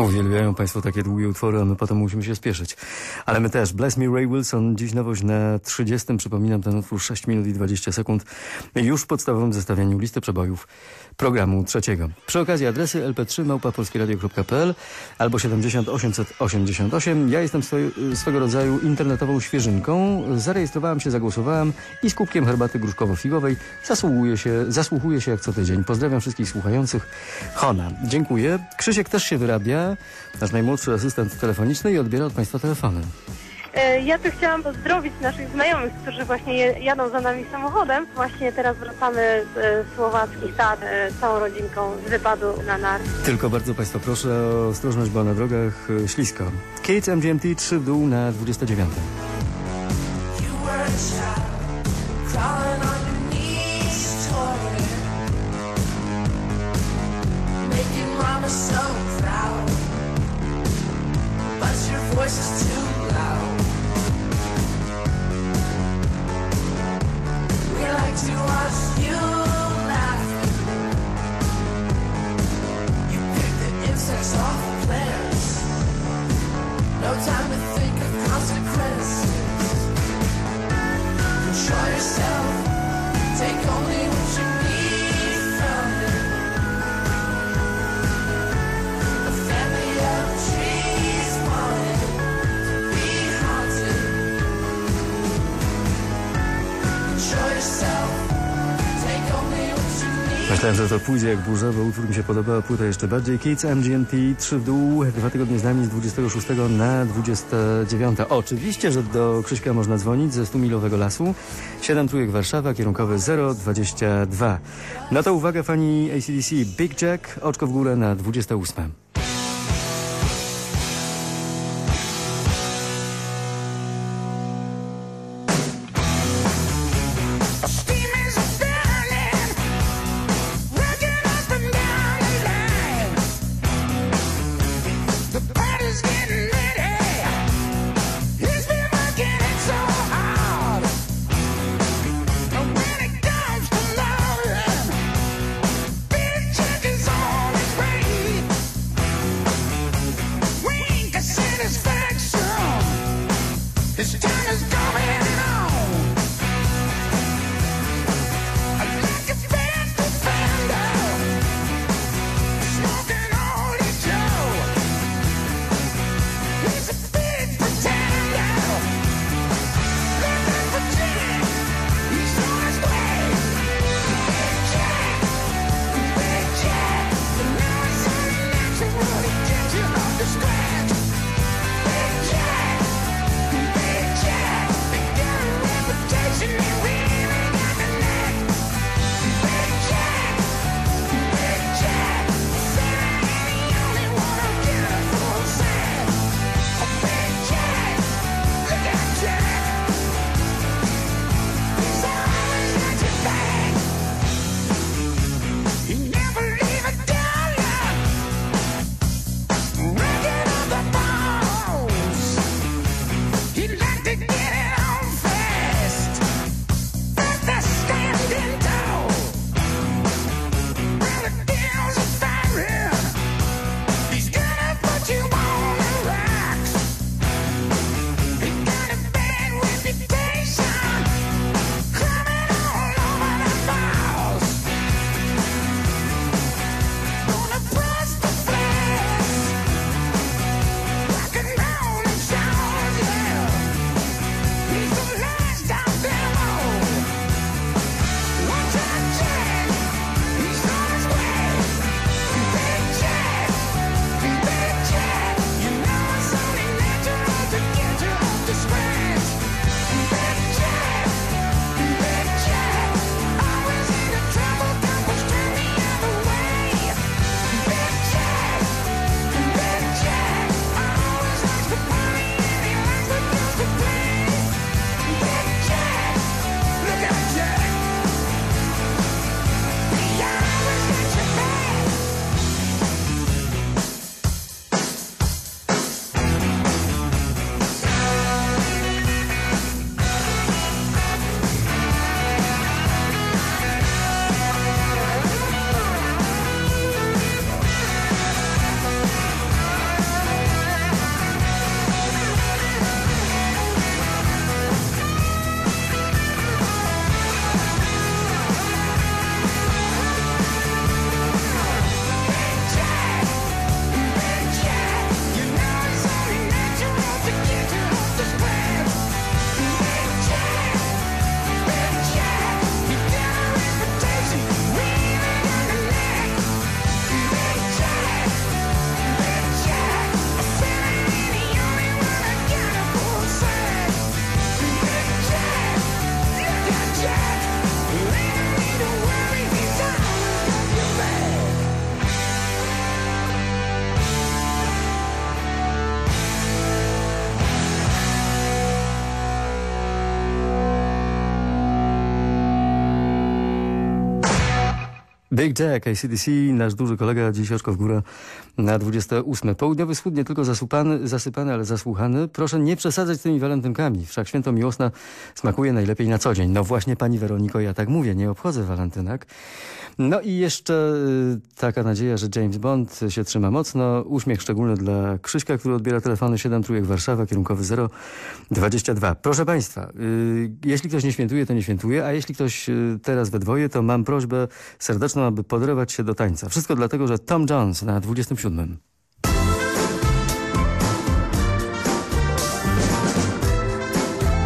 Uwielbiają Państwo takie długie utwory, a my potem musimy się spieszyć. Ale my też. Bless Me Ray Wilson, dziś nowość na 30. Przypominam ten utwór 6 minut i 20 sekund. Już w podstawowym zestawieniu listy przebojów programu trzeciego. Przy okazji adresy lp3 małpapolskieradio.pl albo 70888. Ja jestem swoje, swego rodzaju internetową świeżynką. Zarejestrowałem się, zagłosowałem i z kubkiem herbaty gruszkowo-figowej zasługuję się, zasłuchuję się jak co tydzień. Pozdrawiam wszystkich słuchających. Hona, dziękuję. Krzysiek też się wyrabia, nasz najmłodszy asystent telefoniczny i odbiera od Państwa telefony. E, Ja tu chciałam pozdrowić naszych znajomych, którzy właśnie jadą za nami samochodem. Właśnie teraz wracamy z e, słowackich Tat e, całą rodzinką z wypadu na nar. Tylko bardzo Państwa proszę o ostrożność, bo na drogach ślisko. Kate MGMT 3 w dół na 29. You were to watch Myślałem, że to pójdzie jak burza, bo utwór mi się podoba, płyta jeszcze bardziej. Kids MGMT 3 w dół, dwa tygodnie z nami z 26 na 29. Oczywiście, że do Krzyśka można dzwonić ze 100-milowego lasu. 7 trójek Warszawa, kierunkowy 022. No to uwaga fani ACDC, Big Jack, oczko w górę na 28. Where does Big Jack, ACDC, nasz duży kolega, dziś oczko w górę na 28. Południowy wschód nie tylko zasupany, zasypany, ale zasłuchany. Proszę nie przesadzać z tymi walentynkami. Wszak święto miłosna smakuje najlepiej na co dzień. No właśnie, pani Weroniko, ja tak mówię, nie obchodzę walentynek. No i jeszcze y, taka nadzieja, że James Bond się trzyma mocno. Uśmiech szczególny dla Krzyśka, który odbiera telefony 7 trójek Warszawa, kierunkowy 022. Proszę państwa, y, jeśli ktoś nie świętuje, to nie świętuje, a jeśli ktoś y, teraz we dwoje, to mam prośbę serdeczną, aby podrywać się do tańca. Wszystko dlatego, że Tom Jones na 27.